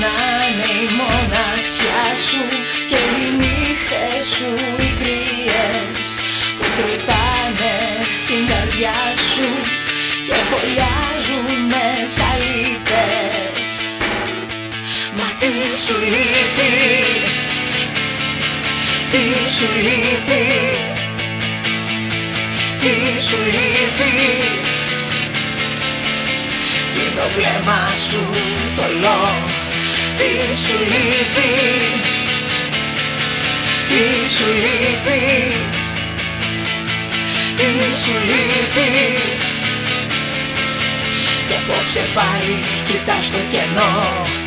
να είναι η μοναξιά σου και οι νύχτες σου οι κρύες που τρυπάνε την καρδιά σου και φωλιάζουν μέσα λύπες Μα τι σου λείπει, τι σου λείπει, τι σου λείπει κι το βλέμμα σου θολό τι σου λείπει; Τι σου λείπει; Τι σου λείπει; Και απόψε πάλι κοιτάς το κενό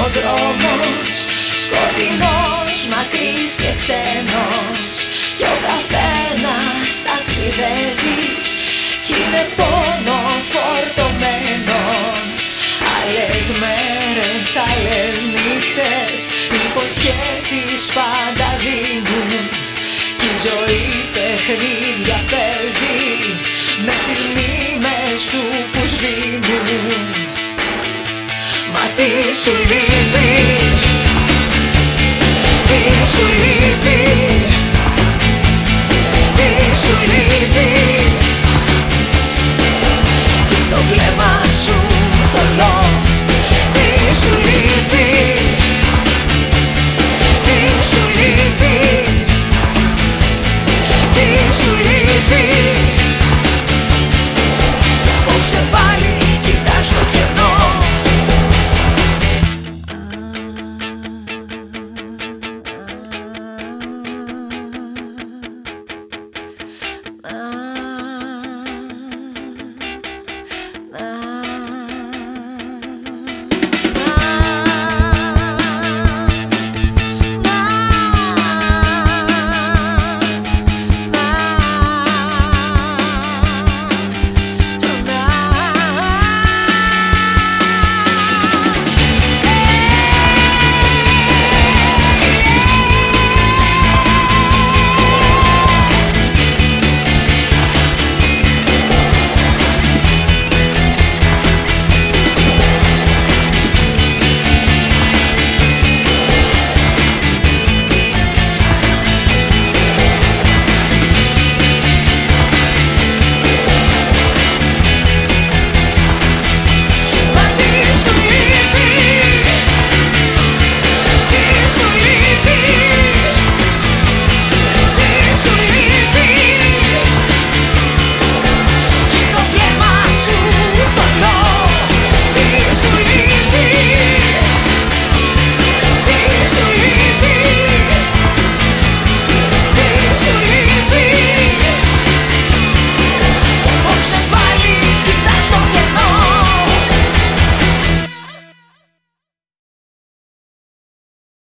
ο δρόμος Σκοτεινός, μακρύς και ξένος. Κι ο καθένας ταξιδεύει Κι είναι πόνο φορτωμένος. Άλλες μέρες, άλλες νύχτες Υποσχέσεις πάντα δίνουν. Κι η ζωή παιχνίδια παίζει Με τις μνήμες σου που σβήνουν Μα τι σου